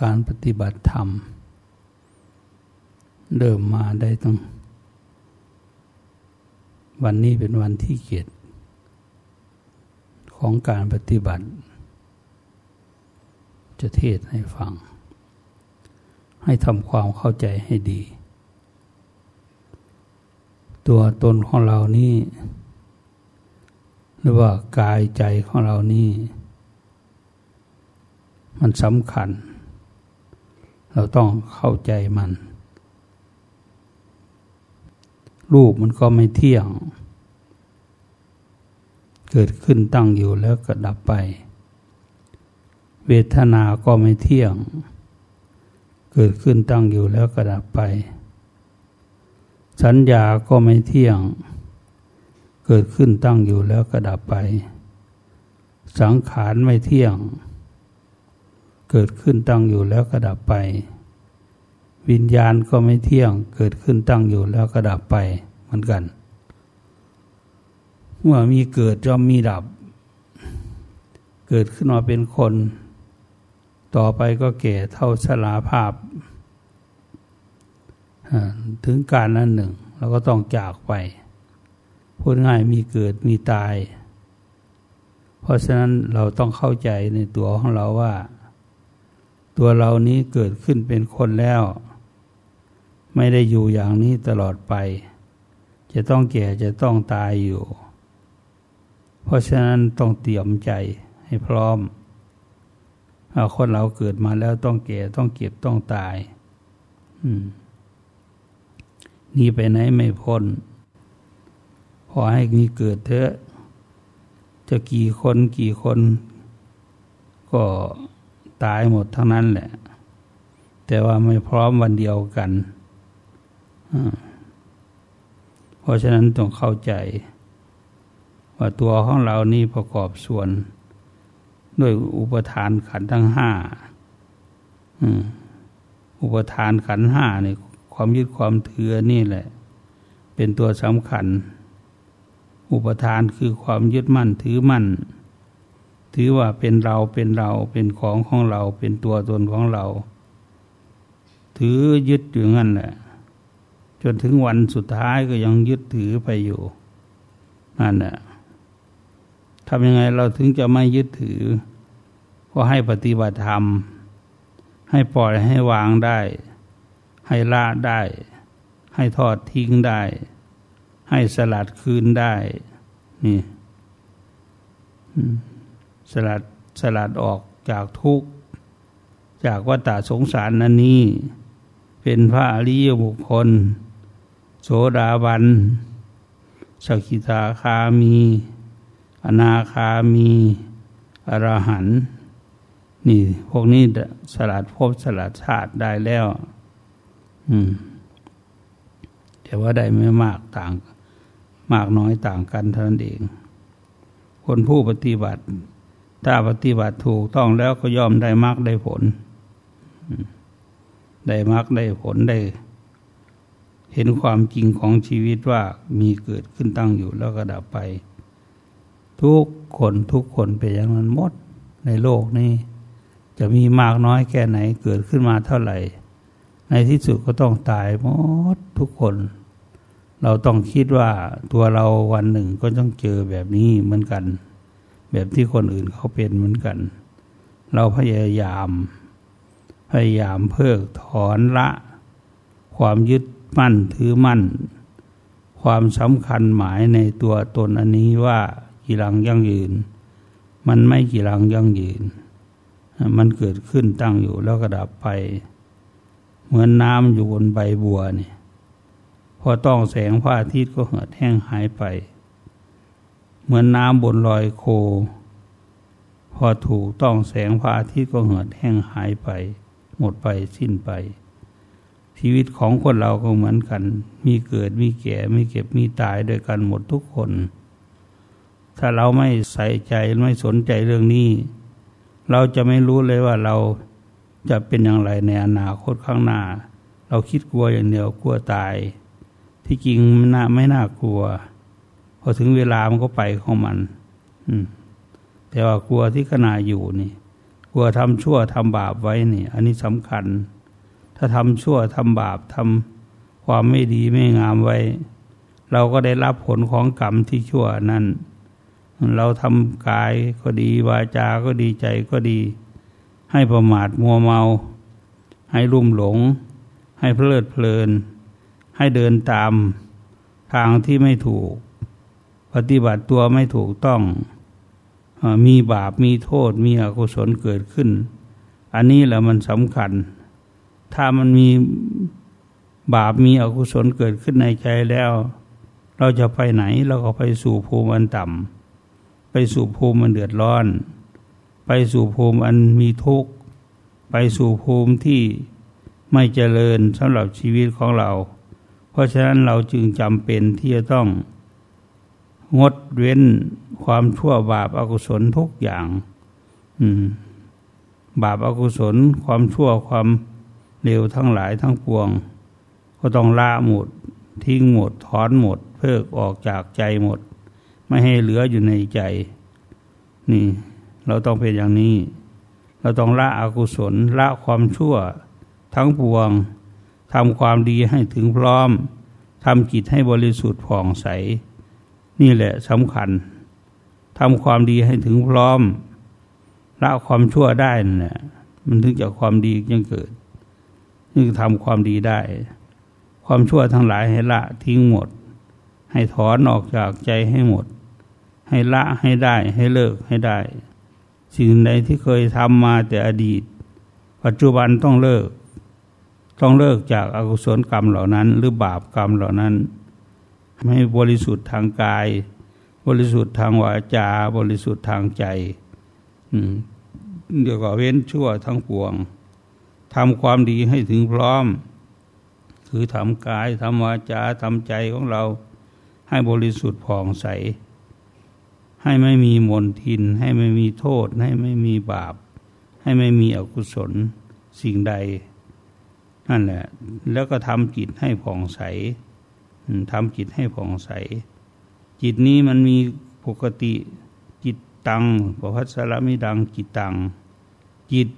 การปฏิบัติธรรม เดิมมาได้ต้อง วันนี้เป็นวันที่เกียรติของการปฏิบัติ จะเทศให้ฟัง ให้ทำความเข้าใจให้ดี ตัวตนของเรานี่ หรือว่ากายใจของเรานี่ มันสำคัญ เราต้องเข้าใจมัน รูปมันก็ไม่เที่ยง เกิดขึ้นตั้งอยู่แล้วก็ดับไป เวทนาก็ไม่เที่ยง เกิดขึ้นตั้งอยู่แล้วก็ดับไป สัญญาก็ไม่เที่ยง เกิดขึ้นตั้งอยู่แล้วก็ดับไป สังขารไม่เที่ยง เกิดขึ้นตั้งอยู่แล้วก็ดับไป วิญญาณก็ไม่เที่ยง เกิดขึ้นตั้งอยู่แล้วก็ดับไปเหมือนกัน เมื่อมีเกิดจะมีดับ เกิดขึ้นมาเป็นคน ต่อไปก็แก่เท่าชราภาพ ถึงการนั้นหนึ่งเราก็ต้องจากไปพูดง่ายมีเกิดมีตาย เพราะฉะนั้นเราต้องเข้าใจในตัวของเราว่า ตัวเรานี้เกิดขึ้นเป็นคนแล้ว ไม่ได้อยู่อย่างนี้ตลอดไป จะต้องแก่จะต้องตายอยู่ เพราะฉะนั้นต้องเตรียมใจให้พร้อมคนเราเกิดมาแล้วต้องแก่ต้องเก็บต้องตายนี่ไปไหนไม่พ้นขอให้มีเกิดเถอะ จะกี่คนกี่คน ก็ ตายหมดทั้งนั้นแหละ แต่ว่าไม่พร้อมวันเดียวกันเพราะฉะนั้นต้องเข้าใจ ว่าตัวของเรานี่ประกอบส่วน ด้วยอุปทานขันทั้งห้าอุปทานขันห้านี่ความยึดความถือนี่แหละ เป็นตัวสำคัญ อุปทานคือความยึดมั่นถือมั่น ถือว่าเป็นเราเป็นเราเป็นของของเรา เป็นตัวตนของเรา ถือยึดอยู่งั้นแหละจนถึงวันสุดท้ายก็ยังยึดถือไปอยู่นั่นแหละทำยังไงเราถึงจะไม่ยึดถือ ก็ให้ปฏิบัติธรรม ให้ปล่อยให้วางได้ ให้ละได้ ให้ทอดทิ้งได้ ให้สลัดคืนได้ นี่ สลัดสลัดออกจากทุกข์จากวัฏสงสารนั้นนี้เป็นพระอริยบุคคล โสดาบันสกิทาคามี อนาคามีอรหันนี่พวกนี้สลัดพบสลัดชาติได้แล้ว อืมแต่ว่าได้ไม่มากต่าง มากน้อยต่างกันเท่านั้นเอง คนผู้ปฏิบัติ ถ้าปฏิบัติถูกต้องแล้วก็ย่อมได้มากได้ผล ได้มากได้ผลได้ เห็นความจริงของชีวิตว่ามีเกิดขึ้นตั้งอยู่แล้วก็ดับไป ทุกคนทุกคนเป็นอย่างนั้นหมดในโลกนี้ จะมีมากน้อยแค่ไหนเกิดขึ้นมาเท่าไหร่ ในที่สุดก็ต้องตายหมดทุกคน เราต้องคิดว่าตัวเราวันหนึ่งก็ต้องเจอแบบนี้เหมือนกัน แบบที่คนอื่นเขาเป็นเหมือนกัน เราพยายาม พยายามเพิกถอนละ ความยึดมั่นถือมั่น ความสำคัญหมายในตัวตนอันนี้ว่ากีรังยั่งยืน มันไม่กีรังยั่งยืน มันเกิดขึ้นตั้งอยู่แล้วก็ดับไป เหมือนน้ำอยู่บนใบบัวนี่พอต้องแสงพระอาทิตย์ก็เหือดแห้งหายไป เหมือนน้ำบนลอยโค พอถูกต้องแสงพระอาทิตย์ก็เหือดแห้งหายไป หมดไปสิ้นไป ชีวิตของคนเราก็เหมือนกัน มีเกิดมีแก่มีเก็บมีตายด้วยกันหมดทุกคน ถ้าเราไม่ใส่ใจไม่สนใจเรื่องนี้ เราจะไม่รู้เลยว่าเราจะเป็นอย่างไรในอนาคตข้างหน้า เราคิดกลัวอย่างเดียวกลัวตาย ที่จริงมันน่าไม่น่ากลัว พอถึงเวลามันก็ไปของมัน อืม แต่ว่ากลัวที่ขณะอยู่นี่ กลัวทำชั่วทำบาปไว้นี่ อันนี้สำคัญ ถ้าทำชั่วทำบาปทำความไม่ดีไม่งามไว้ เราก็ได้รับผลของกรรมที่ชั่วนั้น เราทำกายก็ดี วาจาก็ดีใจก็ดี ให้ประมาทมัวเมา ให้ลุ่มหลง ให้เพลิดเพลิน ให้เดินตามทางที่ไม่ถูก ปฏิบัติตัวไม่ถูกต้องมีบาปมีโทษมีอกุศลเกิดขึ้น อันนี้แหละมันสำคัญ ถ้ามันมีบาปมีอกุศลเกิดขึ้นในใจแล้ว เราจะไปไหนเราก็ไปสู่ภูมิอันต่ำไปสู่ภูมิมันเดือดร้อน ไปสู่ภูมิอันมีทุกข์ ไปสู่ภูมิที่ไม่เจริญสำหรับชีวิตของเรา เพราะฉะนั้นเราจึงจำเป็นที่จะต้อง งดเว้นความชั่วบาปอากุศลทุกอย่างบาปอากุศล ความชั่วความเลวทั้งหลายทั้งปวง ก็ต้องละหมด ทิ้งหมด ถอนหมด เพิกออกจากใจหมด ไม่ให้เหลืออยู่ในใจ นี่ เราต้องเป็นอย่างนี้ เราต้องละอกุศล ละความชั่ว ทั้งปวงทำความดีให้ถึงพร้อมทำจิตให้บริสุทธิ์ผ่องใส นี่แหละสำคัญทำความดีให้ถึงพร้อมละความชั่วได้นี่ยมันถึงจะความดียังเกิดนี่ทำความดีได้ ความชั่วทั้งหลายให้ละทิ้งหมด ให้ถอนออกจากใจให้หมด ให้ละให้ได้ให้เลิกให้ได้ สิ่งใดที่เคยทำมาแต่อดีต ปัจจุบันต้องเลิก ต้องเลิกจากอากุศลกรรมเหล่านั้น หรือบาปกรรมเหล่านั้น ให้บริสุทธิ์ทางกาย บริสุทธิ์ทางวาจา บริสุทธิ์ทางใจเดี๋ยวก็เว้นชั่วทั้งปวงทำความดีให้ถึงพร้อม คือทำกายทำวาจาทำใจของเรา ให้บริสุทธิ์ผ่องใส ให้ไม่มีมนทิน ให้ไม่มีโทษ ให้ไม่มีบาป ให้ไม่มีอกุศลสิ่งใด นั่นแหละ แล้วก็ทำจิตให้ผ่องใส ทำจิตให้ผ่องใส จิตนี้มันมีปกติจิตตังปพัสระมิดังจิตตัง จิต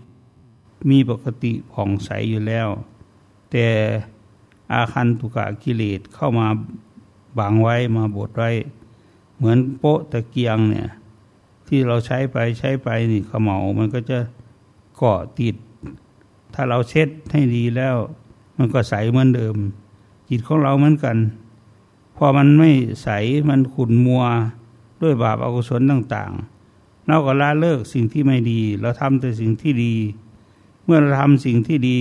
มีปกติผ่องใสอยู่แล้ว แต่อาคันตุกะกิเลสเข้ามาบังไว้มาบดไว้ เหมือนโป๊ะตะเกียงเนี่ย ที่เราใช้ไปใช้ไปนี่ขมเหามันก็จะเกาะติด ถ้าเราเช็ดให้ดีแล้ว มันก็ใสเหมือนเดิม จิตของเราเหมือนกัน อมันไม่ใสมันขุ่นมัวด้วยบาปอกุศลต่างๆเราก็ละเลิกสิ่งที่ไม่ดี เราทำแต่สิ่งที่ดี เมื่อเราทำสิ่งที่ดี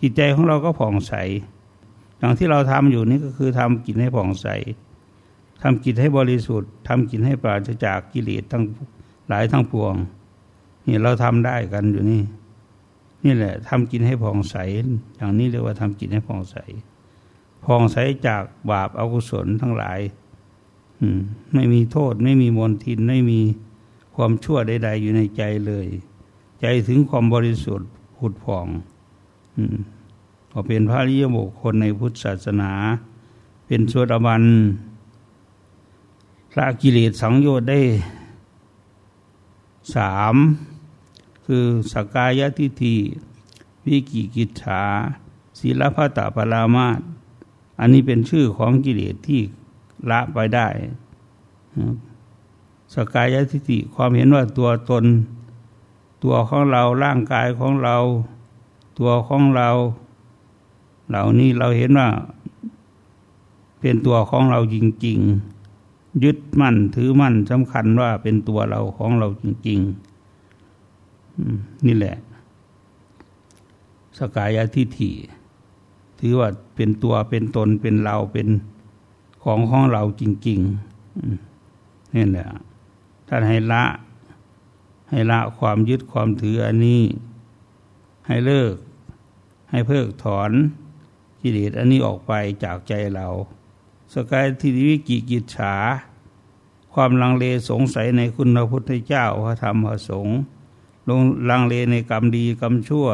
จิตใจของเราก็ผ่องใส อย่างที่เราทำอยู่นี่ก็คือทำจิตให้ผ่องใสทำจิตให้บริสุทธิ์ทำจิตให้ปราศจากกิเลสทั้งหลายทั้งปวง นี่เราทำได้กันอยู่นี่ นี่แหละทำจิตให้ผ่องใส อย่างนี้เรียกว่าทำจิตให้ผ่องใส ผ่องใสจากบาปอากุศลทั้งหลายไม่มีโทษ ไม่มีมลทิน ไม่มีความชั่วใด ๆ อยู่ในใจเลย ใจถึงความบริสุทธิ์ผุดผ่องก็เป็นพระริยบุคคลในพุทธศาสนา เป็นสวดบันละกิเลสสังโยชน์ได้สามคือสกายทิฏฐิวิกิกิจฉาศีลพัตตปรามาต อันนี้เป็นชื่อของกิเลสที่ละไปได้ สกายทิฏฐิความเห็นว่าตัวตน ตัวของเราร่างกายของเรา ตัวของเรา เหล่านี้เราเห็นว่า เป็นตัวของเราจริง ๆ ยึดมั่นถือมั่นสำคัญว่าเป็นตัวเราของเราจริง ๆ นี่แหละ สกายทิฏฐิ ถือว่าเป็นตัวเป็นตนเป็นเราเป็นของของเราจริงๆนี่แหละท่านให้ละ ให้ละความยึดความถืออันนี้ ให้เลิก ให้เพิกถอนกิเลสอันนี้ออกไปจากใจเรา สกายทิวิกิกิจฉา ความลังเลสงสัยในคุณพระพุทธเจ้าพระธรรมพระสงฆ์ลงลังเลในกรรมดีกรรมชั่ว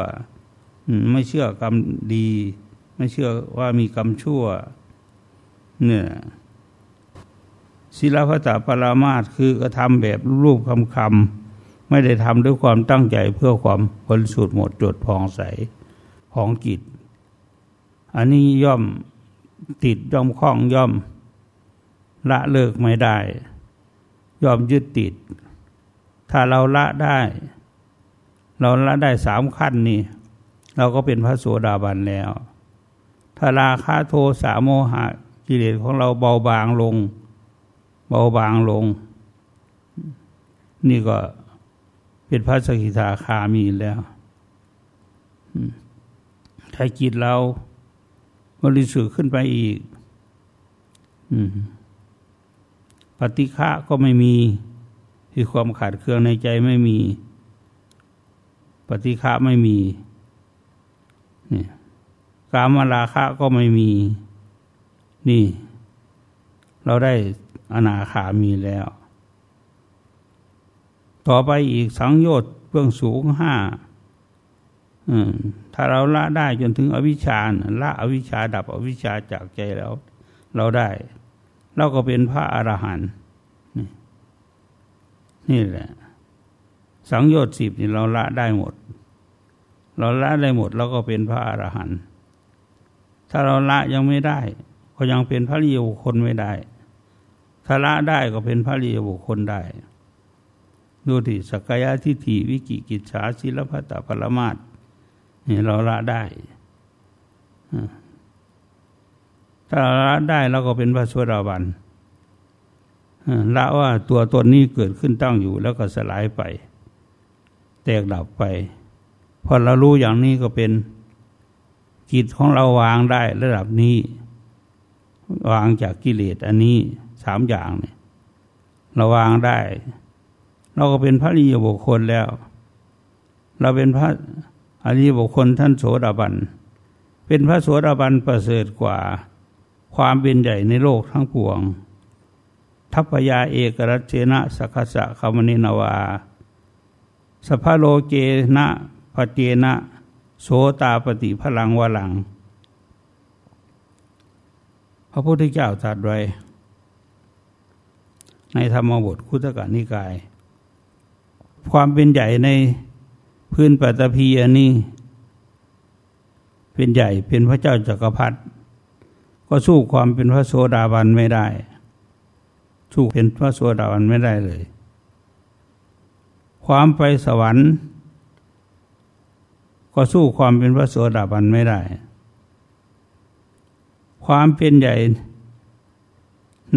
ไม่เชื่อกรรมดี ไม่เชื่อว่ามีกรรมชั่ว เนี่ยศิลปะตาปรามาตคือกระทำแบบรูปคำคำไม่ได้ทำด้วยความตั้งใจเพื่อความบริสุทธิ์หมดจดผ่องใสของจิต อันนี้ย่อมติดย่อมคล้องย่อม ละเลิกไม่ได้ ย่อมยึดติด ถ้าเราละได้ เราละได้สามขั้นนี่ เราก็เป็นพระโสดาบันแล้ว ถ้าราคาโทสาโมหะกิเลสของเราเบาบางลง เบาบางลง นี่ก็เป็นพระสกิทาคามีแล้วถ้าจิตเราบริสุทธิ์ขึ้นไปอีกปฏิฆะก็ไม่มีคือความขาดเครื่องในใจไม่มี ปฏิฆะไม่มี กามาราคะก็ไม่มี นี่ เราได้อนาคามีแล้ว ต่อไปอีกสังโยชน์เบื้องสูงห้าถ้าเราละได้จนถึงอวิชชาละอวิชชาดับอวิชชาจากใจแล้ว เราได้ เราก็เป็นพระอรหันต์นี่แหละ สังโยชน์สิบนี่เราละได้หมด เราละได้หมดเราก็เป็นพระอรหันต์ ถ้าเราละยังไม่ได้ ก็ยังเป็นพระริยบุคคลไม่ได้ ถ้าละได้ก็เป็นพระริยบุคคลได้ ดูที่สกายะทิฏฐิวิกิกิจฉาศิลปตะปรมาตนี่เราละได้ ถ้าเราละได้เราก็เป็นพระสวดาบันละว่าตัวตนนี้เกิดขึ้นตั้งอยู่แล้วก็สลายไป แตกดับไป พอเรารู้อย่างนี้ก็เป็น จิตของเราวางได้ระดับนี้ วางจากกิเลสอันนี้สามอย่างเนี่ยเราวางได้ เราก็เป็นพระริยบุคคลแล้ว เราเป็นพระอริยบุคคลท่านโสดาบัน เป็นพระโสดาบันประเสริฐกว่าความเป็นใหญ่ในโลกทั้งปวง ทัพยาเอกรัชนะสักษะคามนินาวาสภาโลเกนะปเจนะ โสตาปฏิพลังวลัง พระพุทธเจ้าตรัสไว้ ในธรรมบทคุตกานิกาย ความเป็นใหญ่ในพื้นปัตภีอันนี้ เป็นใหญ่เป็นพระเจ้าจักรพรรดิก็สู้ความเป็นพระโสดาบันไม่ได้ สู้เป็นพระโสดาบันไม่ได้เลย ความไปสวรรค์ ก็สู้ความเป็นพระโสดาบันไม่ได้ ความเป็นใหญ่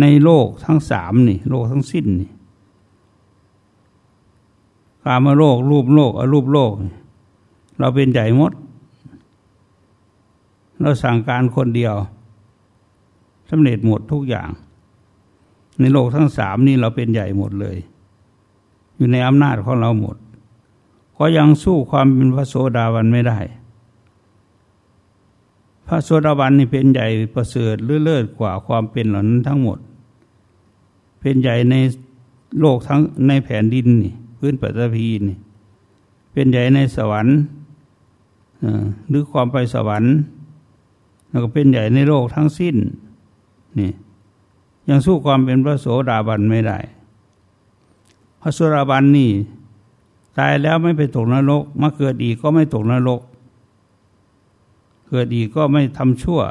ในโลกทั้งสามนี่ โลกทั้งสิ้นนี่กามโลก รูปโลกอรูปโลก เราเป็นใหญ่หมด เราสั่งการคนเดียวสำเร็จหมดทุกอย่าง ในโลกทั้งสามนี่เราเป็นใหญ่หมดเลย อยู่ในอำนาจของเราหมด ก็ยังสู้ความเป็นพระโสดาบันไม่ได้ พระโสดาบันนี่เป็นใหญ่ประเสริฐเลื่อเลิศกว่าความเป็นเหล่านั้นทั้งหมด เป็นใหญ่ในโลกทั้งในแผ่นดินนี่พื้นปฐพีนี่เป็นใหญ่ในสวรรค์หรือความไปสวรรค์ แล้วก็เป็นใหญ่ในโลกทั้งสิ้นนี่ยังสู้ความเป็นพระโสดาบันไม่ได้ พระโสดาบันนี่ ตายแล้วไม่ไปตกนรกมาเกิดอีกก็ไม่ตกนรก เกิดอีกก็ไม่ทำชั่ว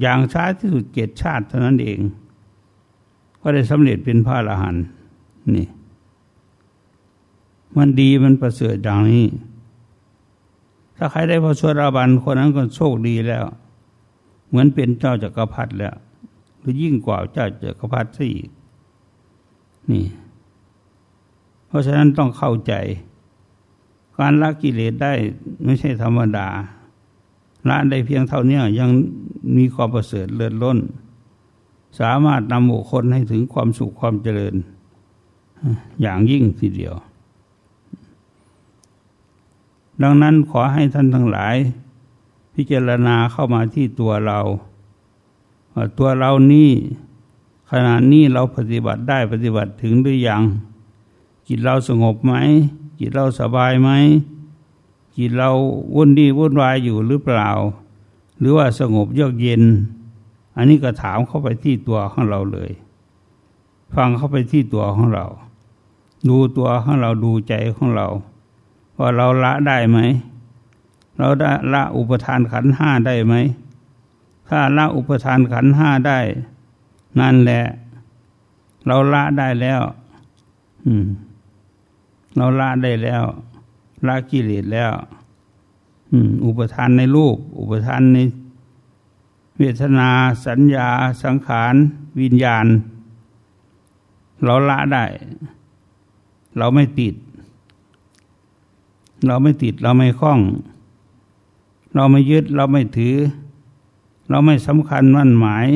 อย่างช้าที่สุดเกตชาติเท่านั้นเอง ก็ได้สำเร็จเป็นพระอรหันต์นี่ มันดีมันประเสริฐอย่างนี้ ถ้าใครได้พระสวดาบันคนนั้นก็โชคดีแล้ว เหมือนเป็นเจ้าจักรพรรดิแล้ว หรือยิ่งกว่าเจ้าจักรพรรดิซะอีกนี่ เพราะฉะนั้นต้องเข้าใจ การละกิเลสได้ไม่ใช่ธรรมดาละได้เพียงเท่านี้ยังมีความประเสริฐเลิศล้น สามารถนำบุคคลให้ถึงความสุขความเจริญ อย่างยิ่งทีเดียว ดังนั้นขอให้ท่านทั้งหลาย พิจารณาเข้ามาที่ตัวเรา ตัวเรานี่ขณะนี้เราปฏิบัติได้ปฏิบัติถึงหรือยัง จิตเราสงบไหม จิตเราสบายไหม จิตเราวุ่นดีวุ่นวายอยู่หรือเปล่า หรือว่าสงบเยือกเย็น อันนี้ก็ถามเข้าไปที่ตัวของเราเลย ฟังเข้าไปที่ตัวของเรา ดูตัวของเราดูใจของเรา ว่าเราละได้ไหม เราได้ละอุปทานขันห้าได้ไหม ถ้าละอุปทานขันห้าได้ นั่นแหละ เราละได้แล้ว อืม เราละได้แล้วละกิเลสแล้วอุปทานในรูป อุปทานในเวทนาสัญญา สังขาร วิญญาณ เราละได้ เราไม่ติด เราไม่ติด เราไม่คล้อง เราไม่ยึด เราไม่ถือ เราไม่สำคัญมั่นหมาย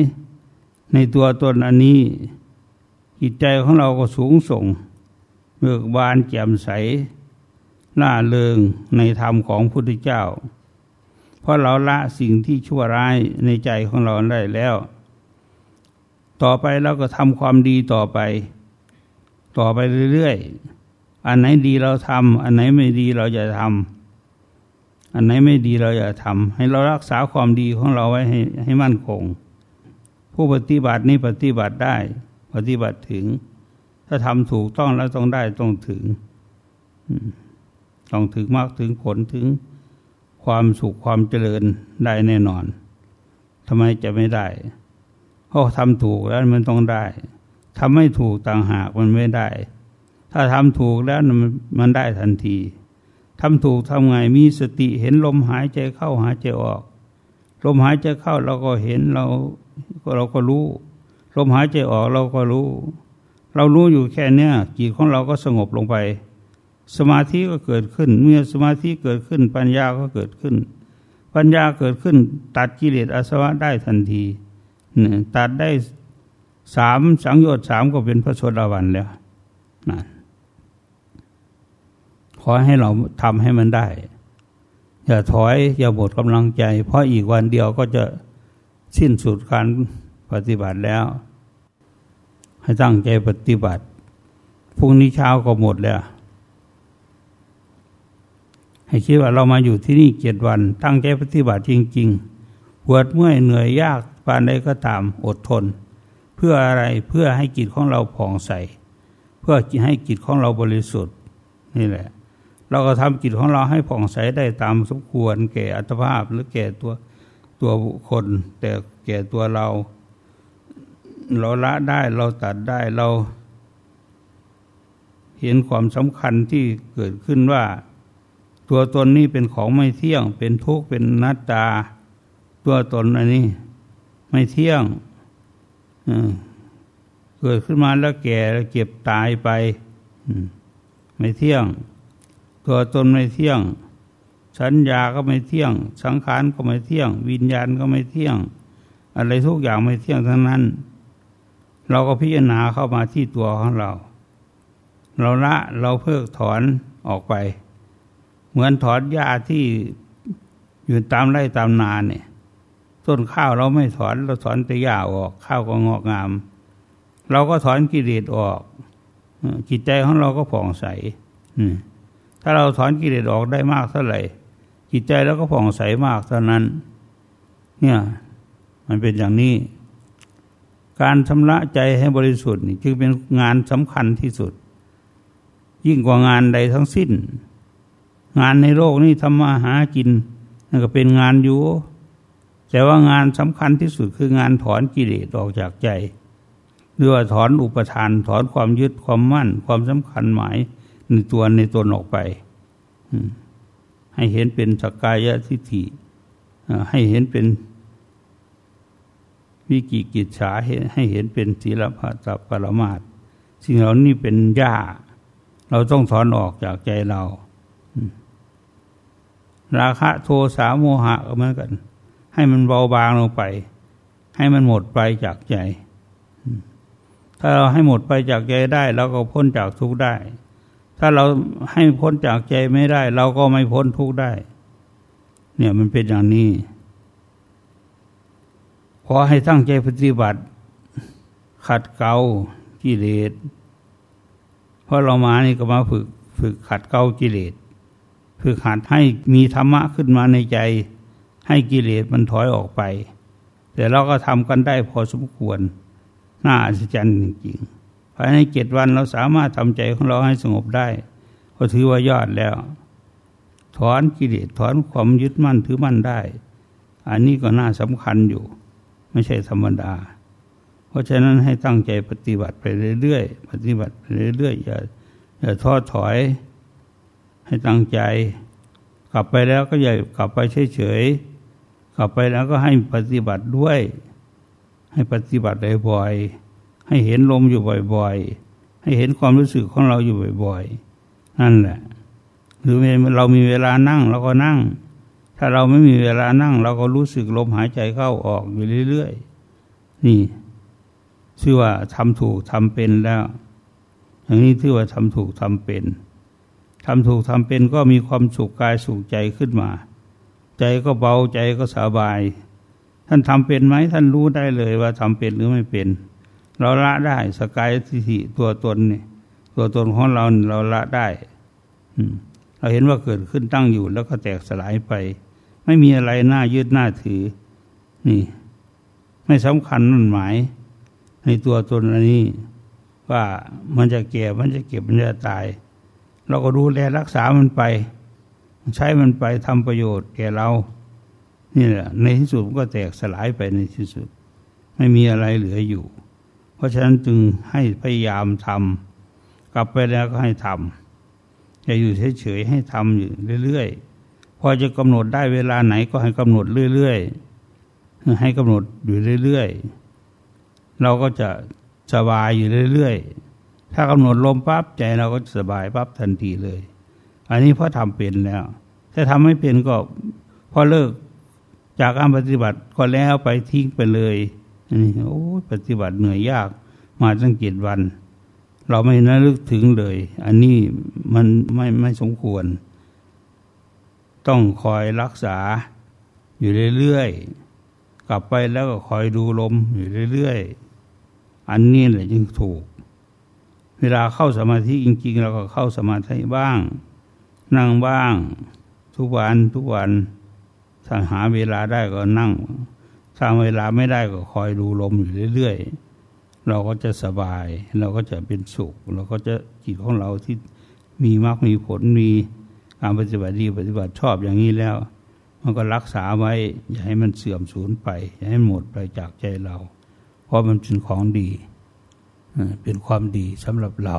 ในตัวตนอันนี้ จิตใจของเราก็สูงส่ง เบิกบานแจ่มใสล่าเริงในธรรมของพุทธเจ้า เพราะเราละสิ่งที่ชั่วร้ายในใจของเราได้แล้ว ต่อไปเราก็ทำความดีต่อไป ต่อไปเรื่อยๆ อันไหนดีเราทำอันไหนไม่ดีเราอย่าทำอันไหนไม่ดีเราอย่าทำให้เรารักษาความดีของเราไว้ให้ให้มั่นคง ผู้ปฏิบัตินี้ปฏิบัติได้ ปฏิบัติถึง ถ้าทำถูกต้องแล้วต้องได้ต้องถึงต้องถึงมากถึงผลถึงความสุขความเจริญได้แน่นอนทำไมจะไม่ได้ เพราะทำถูกแล้วมันต้องได้ทำไม่ถูกต่างหากมันไม่ได้ ถ้าทำถูกแล้วมันมันได้ทันทีทำถูกทำไงมีสติเห็นลมหายใจเข้าหายใจออก ลมหายใจเข้าเราก็เห็นเราเราก็รู้ ลมหายใจออกเราก็รู้ เรารู้อยู่แค่เนี้ยจิตของเราก็สงบลงไป สมาธิก็เกิดขึ้น เมื่อสมาธิเกิดขึ้น ปัญญาก็เกิดขึ้น ปัญญาเกิดขึ้น ตัดกิเลสอาสวะได้ทันทีตัดได้สามสังโยชน์สามก็เป็นพระโสดาบันแล้วนะขอให้เราทำให้มันได้ อย่าถอย อย่าหมดกำลังใจ เพราะอีกวันเดียวก็จะสิ้นสุดการปฏิบัติแล้ว ให้ตั้งใจปฏิบัติพรุ่งนี้เช้าก็หมดแล้ว ให้คิดว่าเรามาอยู่ที่นี่เจ็ดวัน ตั้งใจปฏิบัติจริง ๆ ปวดเมื่อยเหนื่อยยากปานใดก็ตามอดทน เพื่ออะไรเพื่อให้จิตของเราผ่องใส เพื่อให้จิตของเราบริสุทธิ์ นี่แหละ เราก็ทำจิตของเราให้ผ่องใสได้ตามสมควร แก่อัตภาพหรือแก่ตัวตัวบุคคลแต่แก่ตัวเรา เราละได้เราตัดได้เรา เห็นความสำคัญที่เกิดขึ้นว่า ตัวตนนี้เป็นของไม่เที่ยง เป็นทุกข์เป็นนัตตา ตัวตนอันนี้ ไม่เที่ยงเกิดขึ้นมาแล้วแก่แล้วเก็บตายไปไม่เที่ยง ตัวตนไม่เที่ยง สัญญาก็ไม่เที่ยง สังขารก็ไม่เที่ยง วิญญาณก็ไม่เที่ยง อะไรทุกอย่างไม่เที่ยงทั้งนั้น เราก็พิจารณาเข้ามาที่ตัวของเรา เราละเราเพิกถอนออกไป เหมือนถอนหญ้าที่อยู่ตามไร่ตามนาเนี่ย ต้นข้าวเราไม่ถอนเราถอนแต่หญ้าออก ข้าวก็งอกงาม เราก็ถอนกิเลสออกจิตใจของเราก็ผ่องใสถ้าเราถอนกิเลสออกได้มากเท่าไหร่จิตใจเราก็ผ่องใสมากเท่านั้น เนี่ย มันเป็นอย่างนี้ การชำระใจให้บริสุทธิ์นี่จึงเป็นงานสำคัญที่สุด ยิ่งกว่างานใดทั้งสิ้น งานในโลกนี้ทำมาหากินนั่นก็เป็นงานอยู่ แต่ว่างานสำคัญที่สุดคืองานถอนกิเลสออกจากใจหรือว่าถอนอุปทานถอนความยึดความมั่น ความสำคัญหมายในตัวในตนออกไป ให้เห็นเป็นสกกายะทิฏฐิให้เห็นเป็น วิกิกิจฉาให้เห็นเป็นศีลพัตปรมาตสิ่งเหล่านี้เป็นหญ้า เราต้องถอนออกจากใจเรา ราคะโทสะโมหะก็เหมือนกัน ให้มันเบาบางลงไป ให้มันหมดไปจากใจ ถ้าเราให้หมดไปจากใจได้เราก็พ้นจากทุกข์ได้ ถ้าเราให้พ้นจากใจไม่ได้ เราก็ไม่พ้นทุกข์ได้ เนี่ยมันเป็นอย่างนี้ ขอให้ตั้งใจปฏิบัติ ขัดเกลากิเลสเพราะเรามานี่ก็มาฝึกฝึกขัดเกลากิเลสฝึกหัดให้มีธรรมะขึ้นมาในใจ ให้กิเลสมันถอยออกไป แต่เราก็ทำกันได้พอสมควร น่าอัศจรรย์จริงๆภายในเจ็ดวันเราสามารถทำใจของเราให้สงบได้ ก็ถือว่ายอดแล้ว ถอนกิเลสถอนความยึดมั่นถือมั่นได้ อันนี้ก็น่าสำคัญอยู่ ไม่ใช่ธรรมดา เพราะฉะนั้นให้ตั้งใจปฏิบัติไปเรื่อยๆ ปฏิบัติไปเรื่อยๆ อย่าอย่าท้อถอย ให้ตั้งใจ กลับไปแล้วก็อย่ากลับไปเฉยๆ กลับไปแล้วก็ให้ปฏิบัติด้วย ให้ปฏิบัติบ่อยๆ ให้เห็นลมอยู่บ่อยๆ ให้เห็นความรู้สึกของเราอยู่บ่อยๆ นั่นแหละ หรือเรามีเวลานั่งเราก็นั่ง ถ้าเราไม่มีเวลานั่ง เราก็รู้สึกลมหายใจเข้าออกอยู่เรื่อยๆ นี่ชื่อว่าทำถูกทำเป็นแล้ว อย่างนี้ถือว่าทำถูกทำเป็นทำถูกทำเป็นก็มีความสุขกายสุขใจขึ้นมา ใจก็เบาใจก็สบาย ท่านทำเป็นไหมท่านรู้ได้เลยว่าทำเป็นหรือไม่เป็น เราละได้สกายทิฏฐิตัวตนเนี่ยตัวตนของเราเราละได้เราเห็นว่าเกิดขึ้นตั้งอยู่แล้วก็แตกสลายไป ไม่มีอะไรน่ายึดน่าถือ นี่ ไม่สำคัญนั่นหมาย ในตัวตนอันนี้ ว่ามันจะเก็บมันจะเก็บมันจะตาย เราก็ดูแลรักษามันไป ใช้มันไปทำประโยชน์แก่เรา นี่แหละในที่สุดก็แตกสลายไปในที่สุด ไม่มีอะไรเหลืออยู่ เพราะฉะนั้นจึงให้พยายามทำกลับไปแล้วก็ให้ทำอย่าอยู่เฉยๆให้ทำอยู่เรื่อยๆ พอจะกำหนดได้เวลาไหนก็ให้กำหนดเรื่อยๆให้กำหนดอยู่เรื่อยๆเราก็จะสบายอยู่เรื่อยๆถ้ากำหนดลมปั๊บใจเราก็สบายปั๊บทันทีเลย อันนี้เพราะทำเป็นแล้ว ถ้าทำไม่เป็นก็พอเลิกจากการปฏิบัติก็แล้วไปทิ้งไปเลยอันนี้โอ้ปฏิบัติเหนื่อยยากมาตั้งเจ็ดวัน เราไม่นึกถึงเลย อันนี้มันไม่ไม่สมควร ต้องคอยรักษาอยู่เรื่อยๆ กลับไปแล้วก็คอยดูลมอยู่เรื่อยๆ อันนี้แหละจึงถูก เวลาเข้าสมาธิจริงๆ เราก็เข้าสมาธิบ้าง นั่งบ้าง ทุกวันทุกวันถ้าหาเวลาได้ก็นั่งถ้าเวลาไม่ได้ก็คอยดูลมอยู่เรื่อยๆ เราก็จะสบาย เราก็จะเป็นสุข เราก็จะจิตของเราที่มีมากมีผลมี การปฏิบัติดีปฏิบัติชอบอย่างนี้แล้ว มันก็รักษาไว้ อย่าให้มันเสื่อมสูญไป อย่าให้หมดไปจากใจเรา เพราะมันเป็นของดี เป็นความดีสำหรับเรา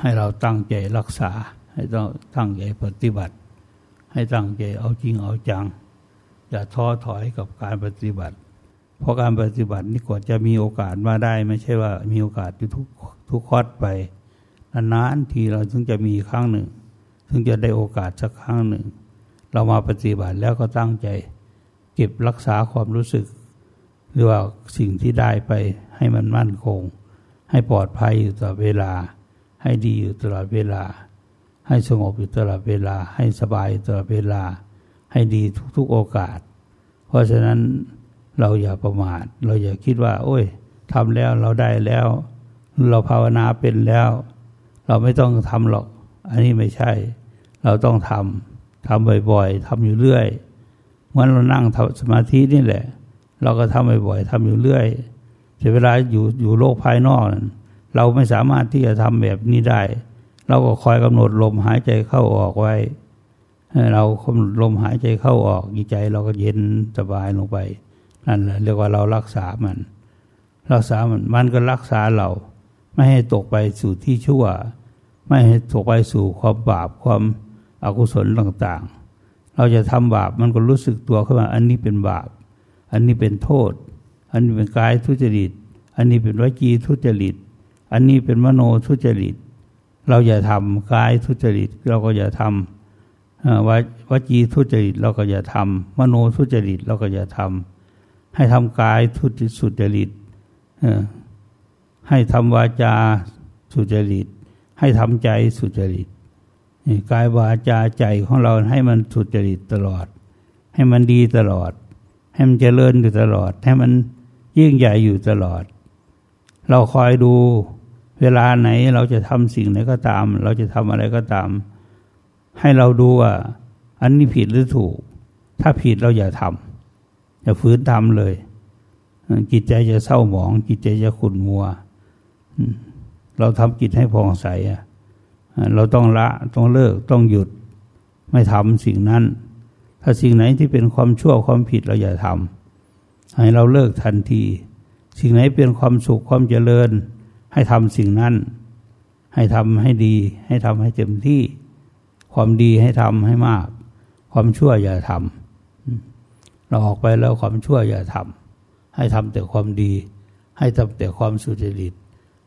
ให้เราตั้งใจรักษา ให้ต้องตั้งใจปฏิบัติ ให้ตั้งใจเอาจริงเอาจัง อย่าท้อถอยกับการปฏิบัติ เพราะการปฏิบัตินี่กว่าจะมีโอกาสมาได้ ไม่ใช่ว่ามีโอกาสอยู่ทุกทุกคอดไปนานๆทีเราถึงจะมีครั้งหนึ่ง ถึงจะได้โอกาสสักครั้งหนึ่ง เรามาปฏิบัติแล้วก็ตั้งใจ เก็บรักษาความรู้สึก หรือว่าสิ่งที่ได้ไปให้มันมั่นคง ให้ปลอดภัยอยู่ตลอดเวลา ให้ดีอยู่ตลอดเวลา ให้สงบอยู่ตลอดเวลา ให้สบายตลอดเวลา ให้ดีทุกๆโอกาส เพราะฉะนั้นเราอย่าประมาท เราอย่าคิดว่า โอ้ยทำแล้วเราได้แล้ว เราภาวนาเป็นแล้ว เราไม่ต้องทำหรอก อันนี้ไม่ใช่ เราต้องทำทำบ่อยๆทำอยู่เรื่อยเมื่อเรานั่งทำสมาธินี่แหละ เราก็ทำบ่อยๆทำอยู่เรื่อยแต่เวลาอยู่อยู่โลกภายนอกนั้นเราไม่สามารถที่จะทำแบบนี้ได้ เราก็คอยกำหนดลมหายใจเข้าออกไว้เรากำหนดลมหายใจเข้าออกใจเราก็เย็นสบายลงไปนั่นแหละเรียกว่าเรารักษามัน รักษามันมันก็รักษาเรา ไม่ให้ตกไปสู่ที่ชั่ว ไม่ให้ตกไปสู่ความบาปความ อากุศลต่างๆ เราจะทำบาปมันก็รู้สึกตัวขึ้นมา อันนี้เป็นบาป อันนี้เป็นโทษ อันนี้เป็นกายทุจริต อันนี้เป็นวจีทุจริต อันนี้เป็นมโนทุจริต เราอย่าทำกายทุจริต เราก็อย่าทำวจีทุจริตเราก็อย่าทำมโนทุจริตเราก็อย่าทำให้ทำกายทุจสุจริตให้ทำวาจาสุจริต ให้ทำใจสุจริต กายวาจาใจของเราให้มันสุจริตตลอด ให้มันดีตลอด ให้มันเจริญอยู่ตลอด ให้มันยิ่งใหญ่อยู่ตลอด เราคอยดูเวลาไหนเราจะทำสิ่งไหนก็ตาม เราจะทำอะไรก็ตาม ให้เราดูว่าอันนี้ผิดหรือถูก ถ้าผิดเราอย่าทำอย่าฝืนทำเลย จิตใจจะเศร้าหมอง จิตใจจะขุ่นมัว เราทำกิจให้พองใส เราต้องละต้องเลิกต้องหยุดไม่ทำสิ่งนั้น ถ้าสิ่งไหนที่เป็นความชั่วความผิดเราอย่าทำให้เราเลิกทันที สิ่งไหนเป็นความสุขความเจริญ ให้ทำสิ่งนั้น ให้ทำให้ดี ให้ทำให้เต็มที่ ความดีให้ทำให้มาก ความชั่วอย่าทำเราออกไปแล้วความชั่วอย่าทำให้ทำแต่ความดี ให้ทำแต่ความสุจริต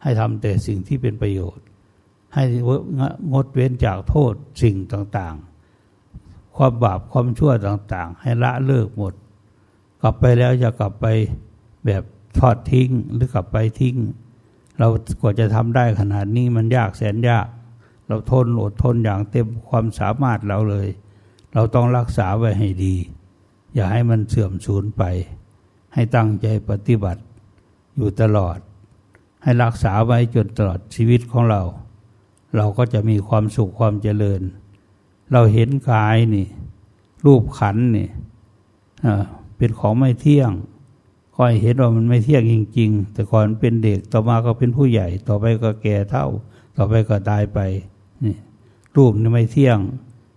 ให้ทำแต่สิ่งที่เป็นประโยชน์ ให้งดเว้นจากโทษสิ่งต่างๆ ความบาปความชั่วต่างๆ ให้ละเลิกหมด กลับไปแล้วจะกลับไปแบบทอดทิ้งหรือกลับไปทิ้ง เรากว่าจะทำได้ขนาดนี้มันยากแสนยาก เราทนอดทนอย่างเต็มความสามารถเราเลย เราต้องรักษาไว้ให้ดี อย่าให้มันเสื่อมสูญไป ให้ตั้งใจปฏิบัติอยู่ตลอด ให้รักษาไว้จนตลอดชีวิตของเรา เราก็จะมีความสุขความเจริญ เราเห็นกายนี่ รูปขันนี่เป็นของไม่เที่ยงก็เห็นว่ามันไม่เที่ยงจริง ๆ แต่ก่อนเป็นเด็กต่อมาก็เป็นผู้ใหญ่ ต่อไปก็แก่เท่า ต่อไปก็ตายไปนี่รูปนี่ไม่เที่ยง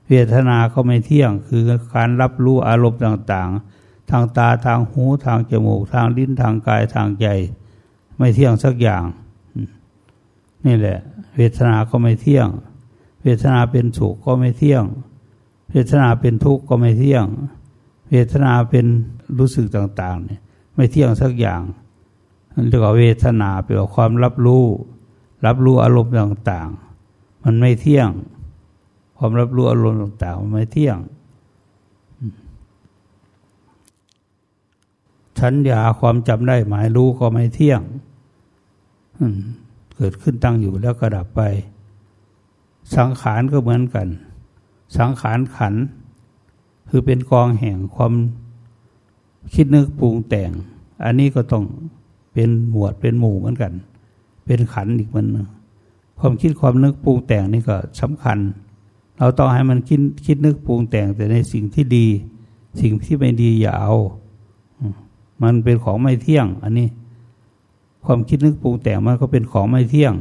เวทนาก็ไม่เที่ยง คือการรับรู้อารมณ์ต่าง ๆ ทางตาทางหูทางจมูก ทางลิ้นทางกายทางใจ ไม่เที่ยงสักอย่าง นี่แหละ เวทนาก็ไม่เที่ยง เวทนาเป็นสุขก็ไม่เที่ยง เวทนาเป็นทุกข์ก็ไม่เที่ยง เวทนาเป็นรู้สึกต่างๆเนี่ยไม่เที่ยงสักอย่างเรียกว่าเวทนาเป็นความรับรู้ รับรู้อารมณ์ต่างๆ มันไม่เที่ยง ความรับรู้อารมณ์ต่างๆ มันไม่เที่ยงชัญญาความจำได้หมายรู้ก็ไม่เที่ยง เกิดขึ้นตั้งอยู่แล้วก็ดับไป สังขารก็เหมือนกัน สังขารขัน คือเป็นกองแห่งความคิดนึกปรุงแต่ง อันนี้ก็ต้องเป็นหมวดเป็นหมู่เหมือนกัน เป็นขันอีกมันความคิดความนึกปรุงแต่งนี่ก็สำคัญ เราต้องให้มันคิดคิดนึกปรุงแต่งแต่ในสิ่งที่ดี สิ่งที่ไม่ดีอย่าเอา มันเป็นของไม่เที่ยง อันนี้ ความคิดนึกปรุงแต่งมันก็เป็นของไม่เที่ยง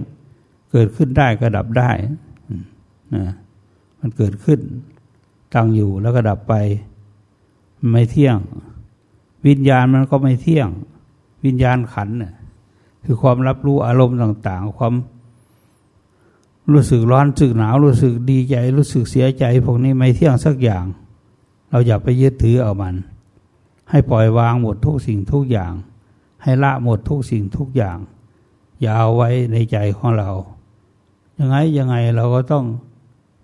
เกิดขึ้นได้ก็ดับได้นะมันเกิดขึ้น ตั้งอยู่แล้วก็ดับไป ไม่เที่ยง วิญญาณมันก็ไม่เที่ยง วิญญาณขันน่ะคือความรับรู้อารมณ์ต่าง ๆ ความรู้สึกร้อนรู้สึกหนาวรู้สึกดีใจ รู้สึกเสียใจ พวกนี้ไม่เที่ยงสักอย่าง เราอย่าไปยึดถือเอามัน ให้ปล่อยวางหมดทุกสิ่งทุกอย่าง ให้ละหมดทุกสิ่งทุกอย่าง อย่าเอาไว้ในใจของเรา ยังไงยังไงเราก็ต้อง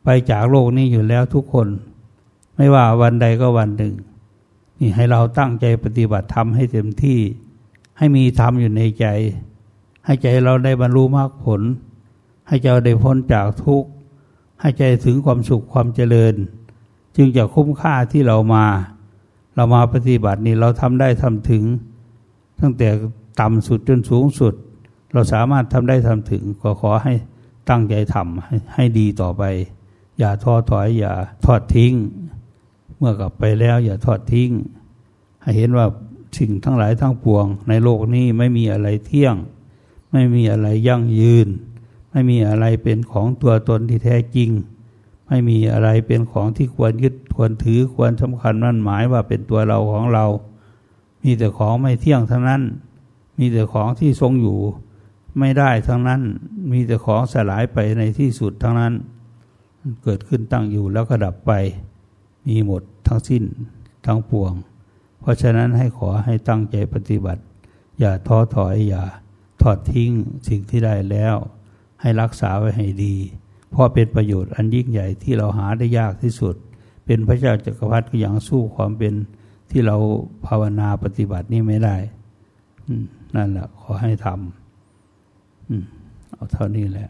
ไปจากโลกนี้อยู่แล้วทุกคน ไม่ว่าวันใดก็วันหนึ่ง นี่ให้เราตั้งใจปฏิบัติธรรมให้เต็มที่ ให้มีธรรมอยู่ในใจ ให้ใจเราได้บรรลุมรรคผล ให้ใจได้พ้นจากทุกข์ ให้ใจถึงความสุขความเจริญ จึงจะคุ้มค่าที่เรามา เรามาปฏิบัตินี่เราทำได้ทำถึง ตั้งแต่ต่ำสุดจนสูงสุด เราสามารถทำได้ทำถึงก็ขอให้ตั้งใจทำให้ให้ดีต่อไป อย่าท้อถอย อย่าทอดทิ้ง เมื่อกลับไปแล้ว อย่าทอดทิ้ง ให้เห็นว่าสิ่งทั้งหลายทั้งปวง ในโลกนี้ไม่มีอะไรเที่ยง ไม่มีอะไรยั่งยืน ไม่มีอะไรเป็นของตัวตนที่แท้จริง ไม่มีอะไรเป็นของที่ควรยึดควรถือควรสำคัญมั่นหมายว่าเป็นตัวเราของเรา มีแต่ของไม่เที่ยงทั้งนั้น มีแต่ของที่ทรงอยู่ ไม่ได้ทั้งนั้น มีแต่ของสลายไปในที่สุดทั้งนั้นเกิดขึ้นตั้งอยู่แล้วก็ดับไป มีหมดทั้งสิ้นทั้งปวง เพราะฉะนั้นให้ขอให้ตั้งใจปฏิบัติ อย่าท้อถอยอย่าทอดทิ้งสิ่งที่ได้แล้ว ให้รักษาไว้ให้ดี เพราะเป็นประโยชน์อันยิ่งใหญ่ที่เราหาได้ยากที่สุด เป็นพระเจ้าจักรพรรดิก็ยังสู้ความเป็น ที่เราภาวนาปฏิบัตินี่ไม่ได้นั่นแหละขอให้ทำเอาเท่านี้แหละ